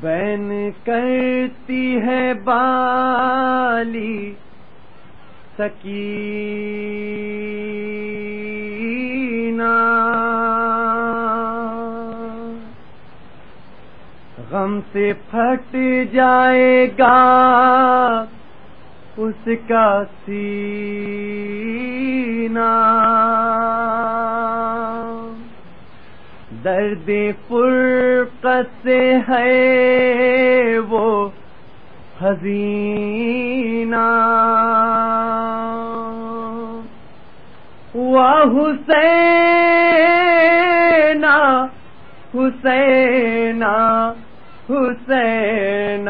بین کرتی ہے بالی سکینہ۔ غم سے پھٹ جائے گا اس کا سینہ۔ درد فرقت سے ہے وہ حزینہ۔ واہ حسین حسین حسین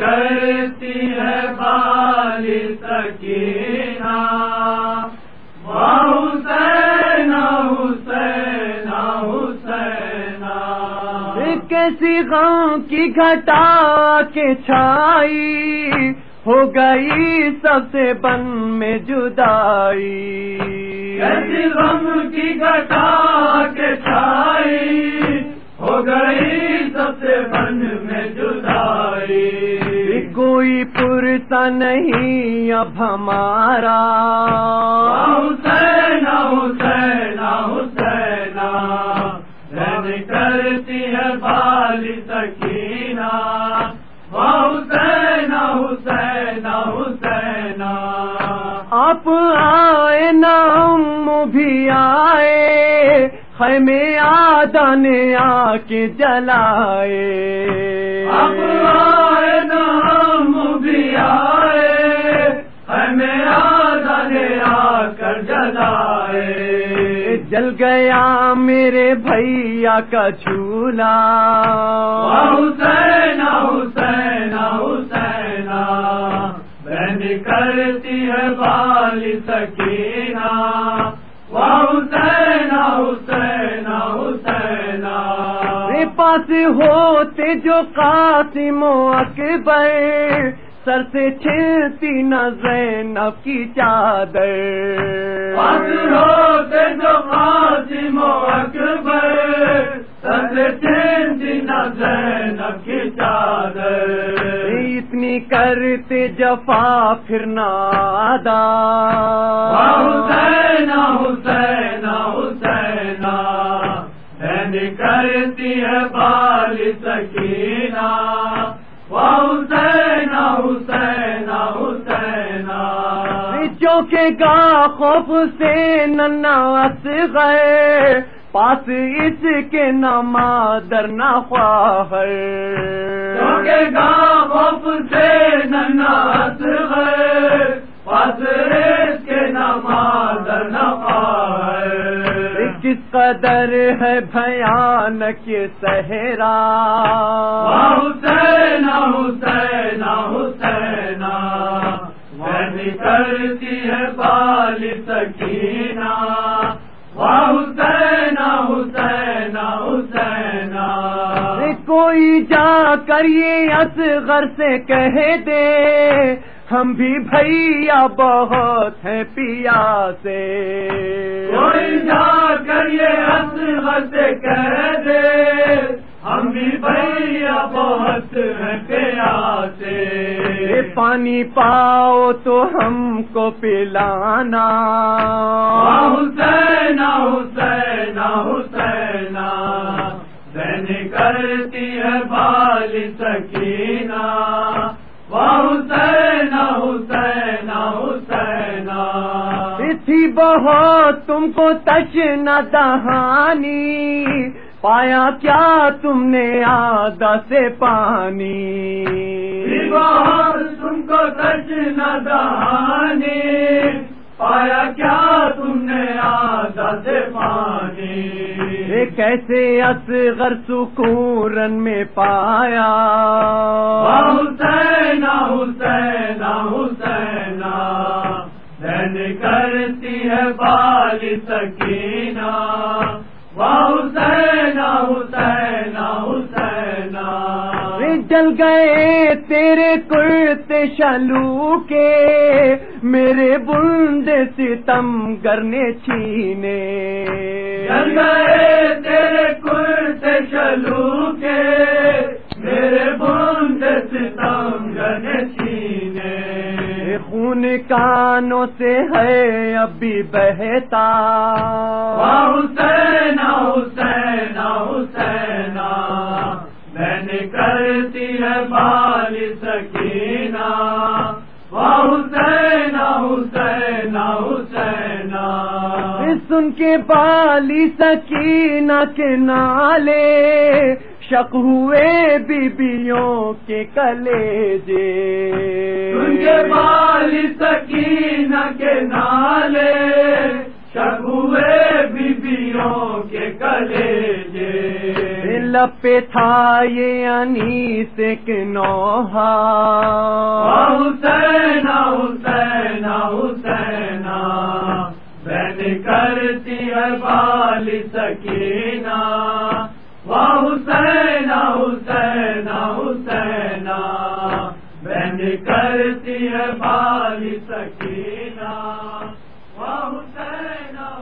کرتی ہے بال سکینہ۔ کیسی غم کی گھٹا کے چھائی ہو گئی سب سے بن میں جدائی۔ کیسی غم کی گٹا کے چھائی ہو گئی سب سے بن میں جدائی۔ کوئی پرتا نہیں اب ہمارا۔ حسین حسین حسین کرتی ہے بال سکینہ حسین حسین حسین۔ آپ آئے نام بھی آئے خیمے آدان آ کے جلائے۔ اب آئے جل گیا میرے بھیا کا جھولا۔ حسین حسین حسین۔ بہن کرتی ہے بال سکینہ۔ حسین حسین حسین۔ میرے پاس ہوتے جو قاسم اکبر سر سے چھلتی نہ زینب کی چادر۔ ہوتے کرتے جفا پھر نادا۔ حسین حسین حسین۔ بہن کرتی ہے بال سکینہ۔ حسین حسین حسین۔ چوکے گا خوف سے ننا گئے پاس اس کے نمادر نہ خواہر گا نناس ہے کے نماز کس قدر ہے بھیانک صحرا۔ حسین حسین حسین۔ کرتی ہے بال سکینہ۔ حسین حسین۔ کوئی جا کر یہ اصغر سے کہہ دے۔ ہم بھی بھیا بہت ہیں پیا سے۔ کوئی جا کر یہ اصغر سے کہہ دے۔ ہم بھی بھیا بہت ہیں پیاسے اے پانی پاؤ تو ہم کو پلانا۔ حسین حسین حسین۔ کرتی ہے بال سکینہ۔ حسین حسین حسین۔ تھی بہت تم کو تش نہ دہانی۔ پایا کیا تم نے آدھا سے پانی؟ بہت تم کو سچ نہ دہانی۔ پایا کیا تم نے آدھا سے پانی؟ کیسے اصغر سکون میں پایا؟ حسین حسین حسین کرتی ہے بال سکینہ۔ گئے تیرے کرتے شلو کے میرے بندے ستم کرنے چھینے۔ جل گئے تیرے کرتے شلو کے میرے بند ستم گنشینے خون کانوں سے ہے ابھی بہتا۔ سن کے بالی سکینہ کے نالے شک ہوئے بیبیوں کے کلے جے ان کے بال سکینہ کے نالے شک ہوئے بیبیوں کے کلے جے لپے تھا یہ انیس ایک نوحا حسین حسین حسین۔ کرتی ہے بال سکینہ۔